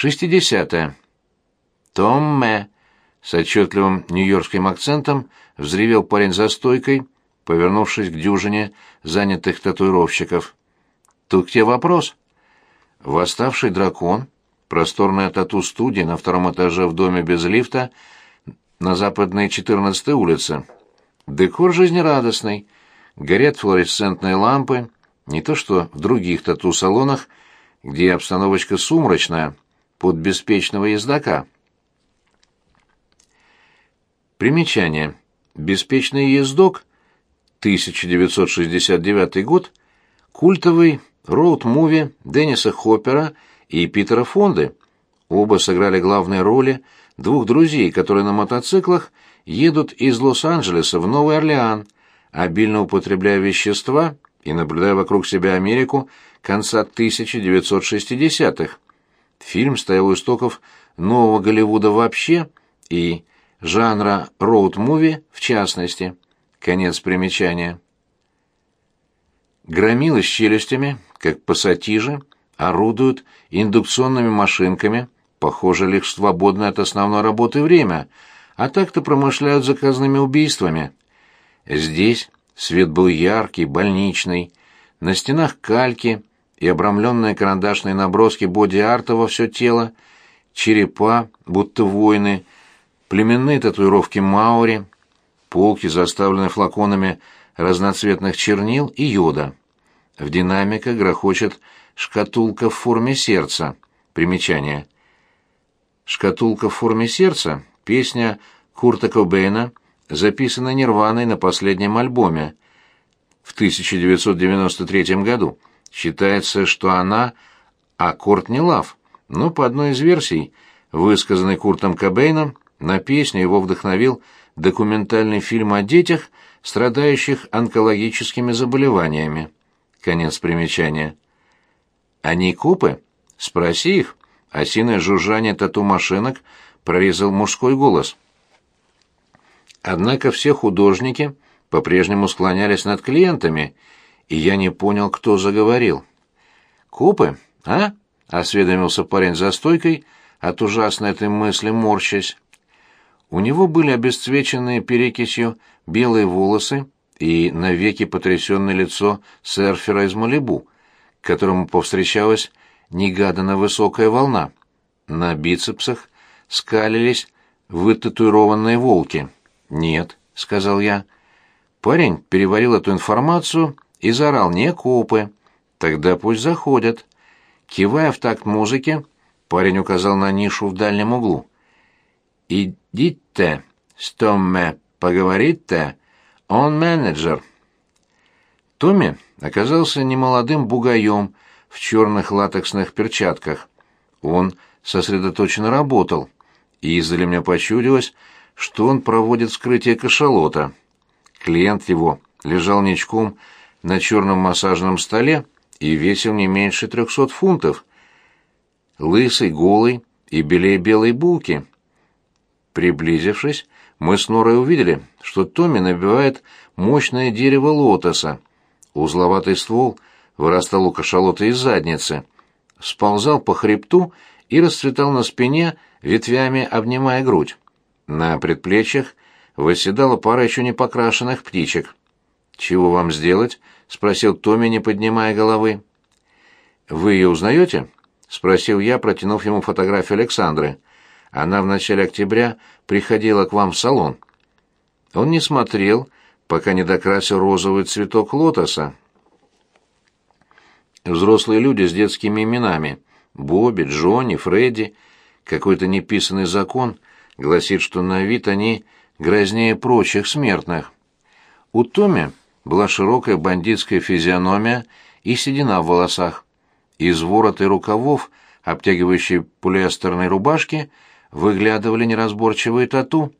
Шестидесятое. «Томме!» — с отчетливым нью-йоркским акцентом взревел парень за стойкой, повернувшись к дюжине занятых татуировщиков. «Тут тебе вопрос?» Восставший дракон, просторная тату-студия на втором этаже в доме без лифта на западной 14-й улице. Декор жизнерадостный, горят флуоресцентные лампы, не то что в других тату-салонах, где обстановочка сумрачная, под беспечного ездака. Примечание. Беспечный ездок, 1969 год, культовый роуд-муви Денниса Хоппера и Питера Фонды. Оба сыграли главные роли двух друзей, которые на мотоциклах едут из Лос-Анджелеса в Новый Орлеан, обильно употребляя вещества и наблюдая вокруг себя Америку конца 1960-х. Фильм стоял у истоков нового Голливуда вообще и жанра роуд-муви в частности. Конец примечания. Громилы с челюстями, как пассатижи, орудуют индукционными машинками, похоже, лишь свободное от основной работы время, а так-то промышляют заказными убийствами. Здесь свет был яркий, больничный, на стенах кальки и обрамленные карандашные наброски боди-арта во все тело, черепа, будто воины, племенные татуировки маори, полки заставлены флаконами разноцветных чернил и йода. В динамиках грохочет шкатулка в форме сердца. Примечание. Шкатулка в форме сердца — песня Курта Кобейна, записанная Нирваной на последнем альбоме в 1993 году. Считается, что она аккорд не лав, но по одной из версий, высказанной Куртом Кобейном, на песню его вдохновил документальный фильм о детях, страдающих онкологическими заболеваниями. Конец примечания. Они копы? Спроси их. Осиное жужжание тату-машинок прорезал мужской голос. Однако все художники по-прежнему склонялись над клиентами, и я не понял, кто заговорил. «Копы, а?» — осведомился парень за стойкой, от ужасной этой мысли морщась. У него были обесцвеченные перекисью белые волосы и навеки потрясенное лицо серфера из Малибу, которому повстречалась негаданно высокая волна. На бицепсах скалились вытатуированные волки. «Нет», — сказал я. Парень переварил эту информацию и заорал «не копы». «Тогда пусть заходят». Кивая в такт музыки, парень указал на нишу в дальнем углу. «Идите, с Томме поговорите, он менеджер». Томми оказался немолодым бугаем в черных латексных перчатках. Он сосредоточенно работал, и издали мне почудилось, что он проводит вскрытие кашалота. Клиент его лежал ничком на черном массажном столе и весил не меньше трехсот фунтов. Лысый, голый и белее белой булки. Приблизившись, мы с Норой увидели, что Томми набивает мощное дерево лотоса. Узловатый ствол вырастал у кашалота из задницы, сползал по хребту и расцветал на спине, ветвями обнимая грудь. На предплечьях восседала пара еще не покрашенных птичек. «Чего вам сделать?» — спросил Томми, не поднимая головы. «Вы ее узнаете?» — спросил я, протянув ему фотографию Александры. «Она в начале октября приходила к вам в салон». Он не смотрел, пока не докрасил розовый цветок лотоса. Взрослые люди с детскими именами — Бобби, Джонни, Фредди — какой-то неписанный закон — гласит, что на вид они грознее прочих смертных. У Томи была широкая бандитская физиономия и седина в волосах. Из ворота и рукавов, обтягивающей полиэстерной рубашки, выглядывали неразборчивые тату.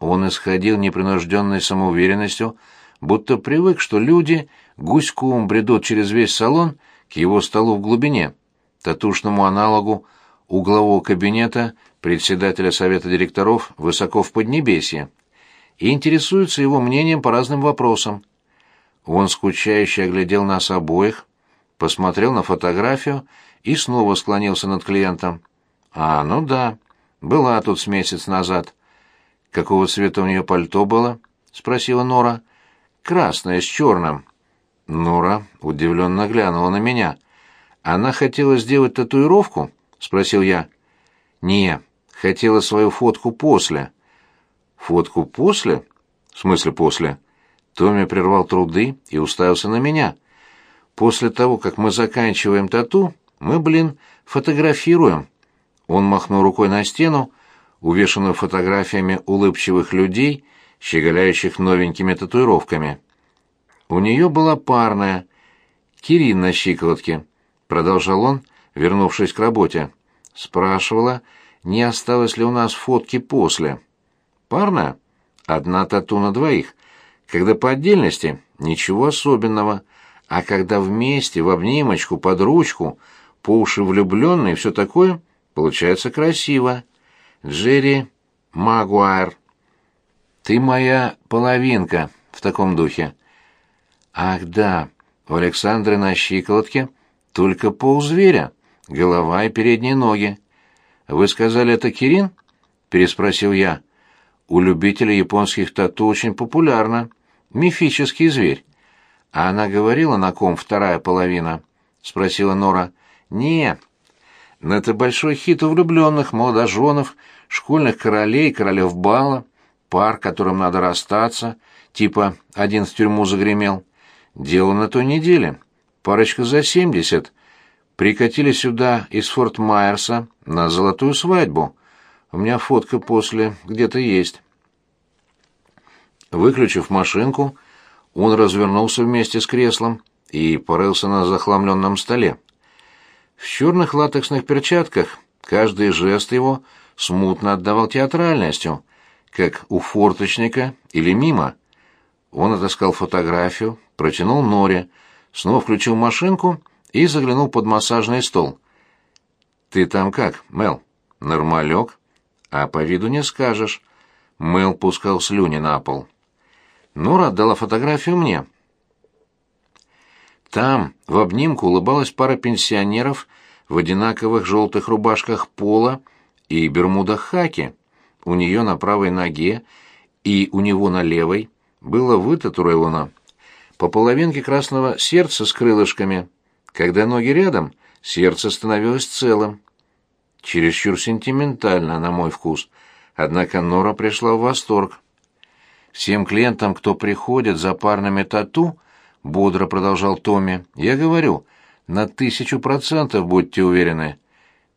Он исходил непринужденной самоуверенностью, будто привык, что люди гуськом бредут через весь салон к его столу в глубине, татушному аналогу углового кабинета председателя совета директоров высоко в Поднебесье, и интересуется его мнением по разным вопросам. Он скучающе оглядел нас обоих, посмотрел на фотографию и снова склонился над клиентом. А, ну да. Была тут с месяц назад. Какого цвета у нее пальто было? спросила Нора. Красное с черным. Нора удивленно глянула на меня. Она хотела сделать татуировку? спросил я. Не, хотела свою фотку после. Фотку после? В смысле после? Томми прервал труды и уставился на меня. После того, как мы заканчиваем тату, мы, блин, фотографируем. Он махнул рукой на стену, увешанную фотографиями улыбчивых людей, щеголяющих новенькими татуировками. У нее была парная, Кирин на щиколотке, продолжал он, вернувшись к работе. Спрашивала, не осталось ли у нас фотки после. Парная? Одна тату на двоих. Когда по отдельности — ничего особенного, а когда вместе, в обнимочку, под ручку, по уши влюбленные, все такое, получается красиво. Джерри Магуайр. Ты моя половинка в таком духе. Ах да, у Александры на щиколотке только ползверя, голова и передние ноги. Вы сказали, это Кирин? переспросил я. У любителей японских тату очень популярно. Мифический зверь. А она говорила, на ком вторая половина? спросила Нора. Не. Но это большой хит у влюбленных, молодоженов, школьных королей, королев бала, пар, которым надо расстаться, типа один в тюрьму загремел. Дело на той неделе. Парочка за семьдесят. Прикатили сюда из Форт Майерса на золотую свадьбу. У меня фотка после где-то есть. Выключив машинку, он развернулся вместе с креслом и порылся на захламленном столе. В черных латексных перчатках каждый жест его смутно отдавал театральностью, как у форточника или мимо. Он отыскал фотографию, протянул Норе, снова включил машинку и заглянул под массажный стол. «Ты там как, Мел? Нормалек?» А по виду не скажешь. Мэл пускал слюни на пол. Нора отдала фотографию мне. Там, в обнимку, улыбалась пара пенсионеров в одинаковых желтых рубашках пола и бермудах хаки. У нее на правой ноге и у него на левой было вытатуировано по половинке красного сердца с крылышками. Когда ноги рядом, сердце становилось целым чересчур сентиментально, на мой вкус. Однако Нора пришла в восторг. Всем клиентам, кто приходит за парными тату, бодро продолжал Томми, я говорю, на тысячу процентов будьте уверены.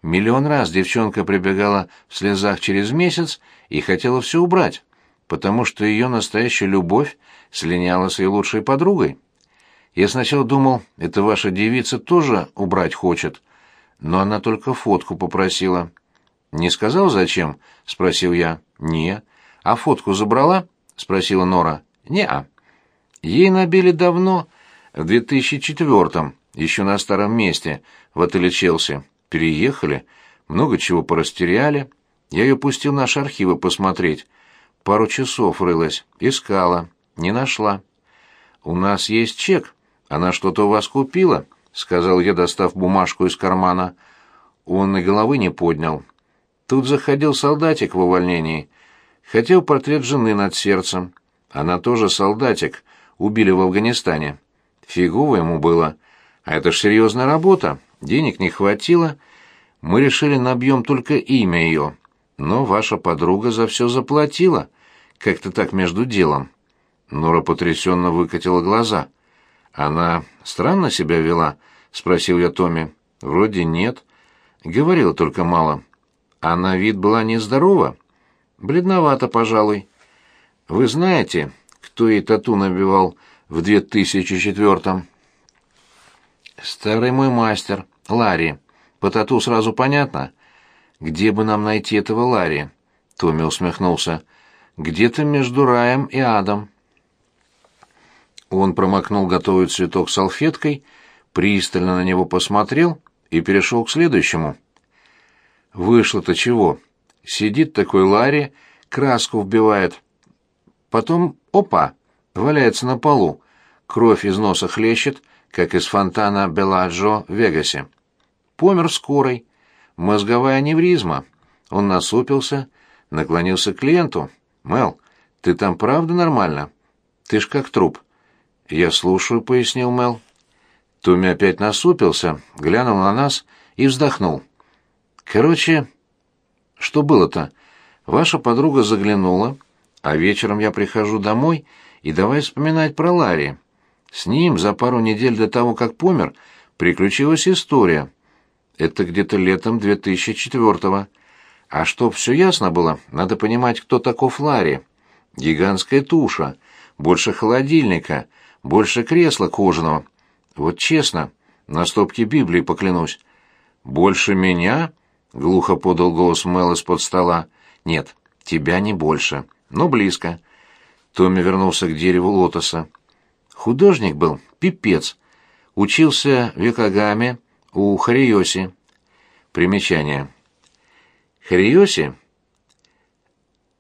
Миллион раз девчонка прибегала в слезах через месяц и хотела все убрать, потому что ее настоящая любовь слиняла с ее лучшей подругой. Я сначала думал, это ваша девица тоже убрать хочет, но она только фотку попросила. «Не сказал, зачем?» — спросил я. «Не». «А фотку забрала?» — спросила Нора. «Не-а». Ей набили давно, в 2004-м, еще на старом месте, в отеле «Челси». Переехали, много чего порастеряли. Я ее пустил в наши архивы посмотреть. Пару часов рылась, искала, не нашла. «У нас есть чек. Она что-то у вас купила?» — сказал я, достав бумажку из кармана. Он и головы не поднял. Тут заходил солдатик в увольнении. Хотел портрет жены над сердцем. Она тоже солдатик. Убили в Афганистане. Фигово ему было. А это ж серьезная работа. Денег не хватило. Мы решили набьем только имя ее. Но ваша подруга за все заплатила. Как-то так между делом. Нора потрясенно выкатила глаза — она странно себя вела? спросил я Томми. Вроде нет. Говорила только мало. А на вид была нездорова. Бледновато, пожалуй. Вы знаете, кто ей тату набивал в 2004-м? Старый мой мастер, Ларри. По тату сразу понятно. Где бы нам найти этого Ларри? Томми усмехнулся. Где-то между раем и адом. Он промокнул готовый цветок салфеткой, пристально на него посмотрел и перешел к следующему. Вышло-то чего? Сидит такой Ларри, краску вбивает. Потом, опа, валяется на полу. Кровь из носа хлещет, как из фонтана Беладжо в Вегасе. Помер скорой. мозговая аневризма. Он насупился, наклонился к клиенту. «Мел, ты там правда нормально? Ты ж как труп». «Я слушаю», — пояснил Мел. Томми опять насупился, глянул на нас и вздохнул. «Короче, что было-то? Ваша подруга заглянула, а вечером я прихожу домой и давай вспоминать про Ларри. С ним за пару недель до того, как помер, приключилась история. Это где-то летом 2004-го. А чтоб все ясно было, надо понимать, кто таков Ларри. Гигантская туша, больше холодильника, больше кресла кожаного. Вот честно, на стопке Библии поклянусь. «Больше меня?» — глухо подал голос Мэл из-под стола. «Нет, тебя не больше, но близко». Томми вернулся к дереву лотоса. Художник был пипец. Учился в Якогаме у Хариоси. Примечание. Хариоси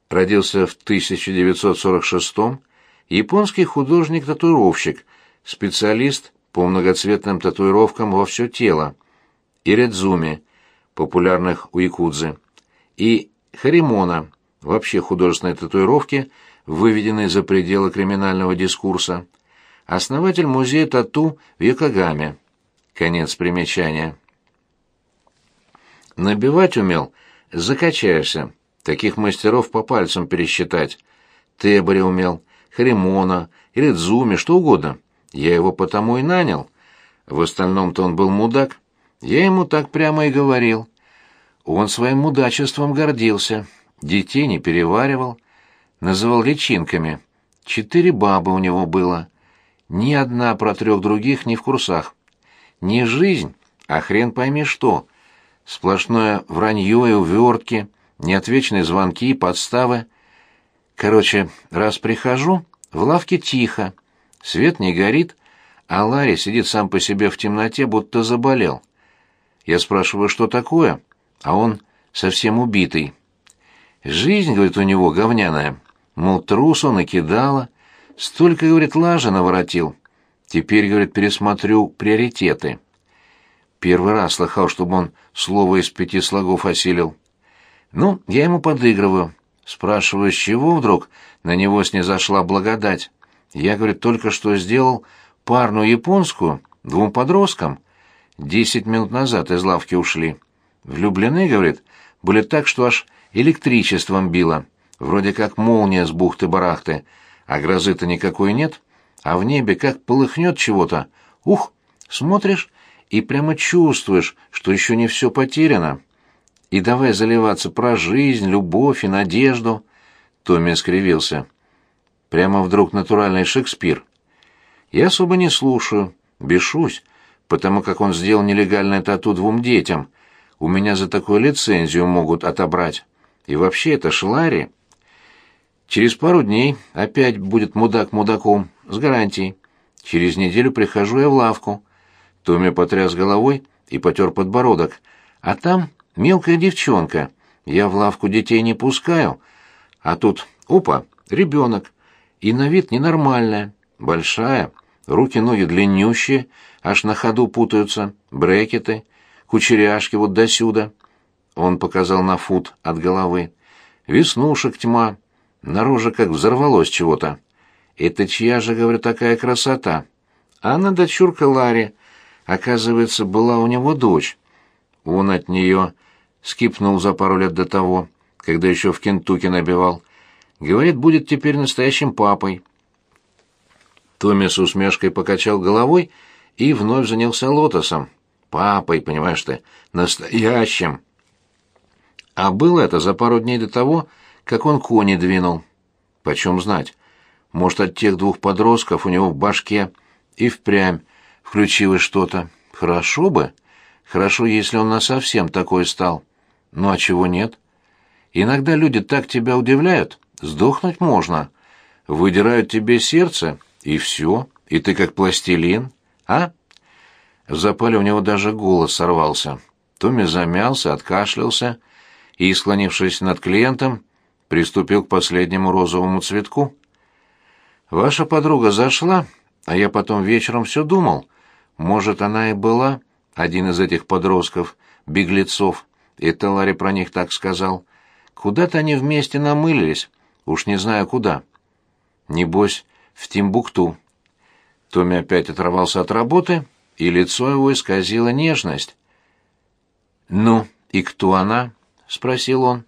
родился в 1946-м, японский художник-татуировщик, специалист по многоцветным татуировкам во все тело, и Редзуми, популярных у якудзы, и Харимона, вообще художественные татуировки, выведенные за пределы криминального дискурса, основатель музея тату в Йокогаме. Конец примечания. Набивать умел, закачаешься. Таких мастеров по пальцам пересчитать. Тебори умел, Хримона, Ридзуми, что угодно. Я его потому и нанял. В остальном-то он был мудак. Я ему так прямо и говорил. Он своим мудачеством гордился, детей не переваривал, называл личинками. Четыре бабы у него было. Ни одна про трех других не в курсах. Не жизнь, а хрен пойми что. Сплошное вранье и увертки, неотвечные звонки и подставы. Короче, раз прихожу, в лавке тихо, свет не горит, а Ларри сидит сам по себе в темноте, будто заболел. Я спрашиваю, что такое, а он совсем убитый. Жизнь, говорит, у него говняная. Мол, трус он и кидала. Столько, говорит, лажа наворотил. Теперь, говорит, пересмотрю приоритеты. Первый раз слыхал, чтобы он слово из пяти слогов осилил. Ну, я ему подыгрываю. Спрашиваю, с чего вдруг на него снизошла благодать. Я, говорит, только что сделал парную японскую двум подросткам. Десять минут назад из лавки ушли. Влюблены, говорит, были так, что аж электричеством било. Вроде как молния с бухты-барахты, а грозы-то никакой нет, а в небе как полыхнет чего-то. Ух, смотришь и прямо чувствуешь, что еще не все потеряно. И давай заливаться про жизнь, любовь и надежду. Томми скривился. Прямо вдруг натуральный Шекспир. Я особо не слушаю, бешусь, потому как он сделал нелегальное тату двум детям. У меня за такую лицензию могут отобрать. И вообще это шлари. Через пару дней опять будет мудак мудаком, с гарантией. Через неделю прихожу я в лавку. Томми потряс головой и потер подбородок. А там мелкая девчонка. Я в лавку детей не пускаю. А тут, опа, ребенок. И на вид ненормальная, большая, руки-ноги длиннющие, аж на ходу путаются, брекеты, кучеряшки вот досюда. Он показал на фут от головы. Веснушек тьма, на как взорвалось чего-то. Это чья же, говорю, такая красота? Анна дочурка Ларри. Оказывается, была у него дочь. Он от нее скипнул за пару лет до того, когда еще в Кентукки набивал. Говорит, будет теперь настоящим папой. Томми с усмешкой покачал головой и вновь занялся лотосом. Папой, понимаешь ты, настоящим. А было это за пару дней до того, как он кони двинул. Почем знать? Может, от тех двух подростков у него в башке и впрямь включилось что-то. Хорошо бы. Хорошо, если он насовсем такой стал. Ну а чего нет? Иногда люди так тебя удивляют, сдохнуть можно. Выдирают тебе сердце — и все, и ты как пластилин, а? В запале у него даже голос сорвался. Томми замялся, откашлялся и, склонившись над клиентом, приступил к последнему розовому цветку. «Ваша подруга зашла, а я потом вечером все думал. Может, она и была один из этих подростков, беглецов, Это Ларри про них так сказал. Куда-то они вместе намылились, уж не знаю куда. Небось, в Тимбукту. Томми опять оторвался от работы, и лицо его исказило нежность. «Ну, и кто она?» — спросил он.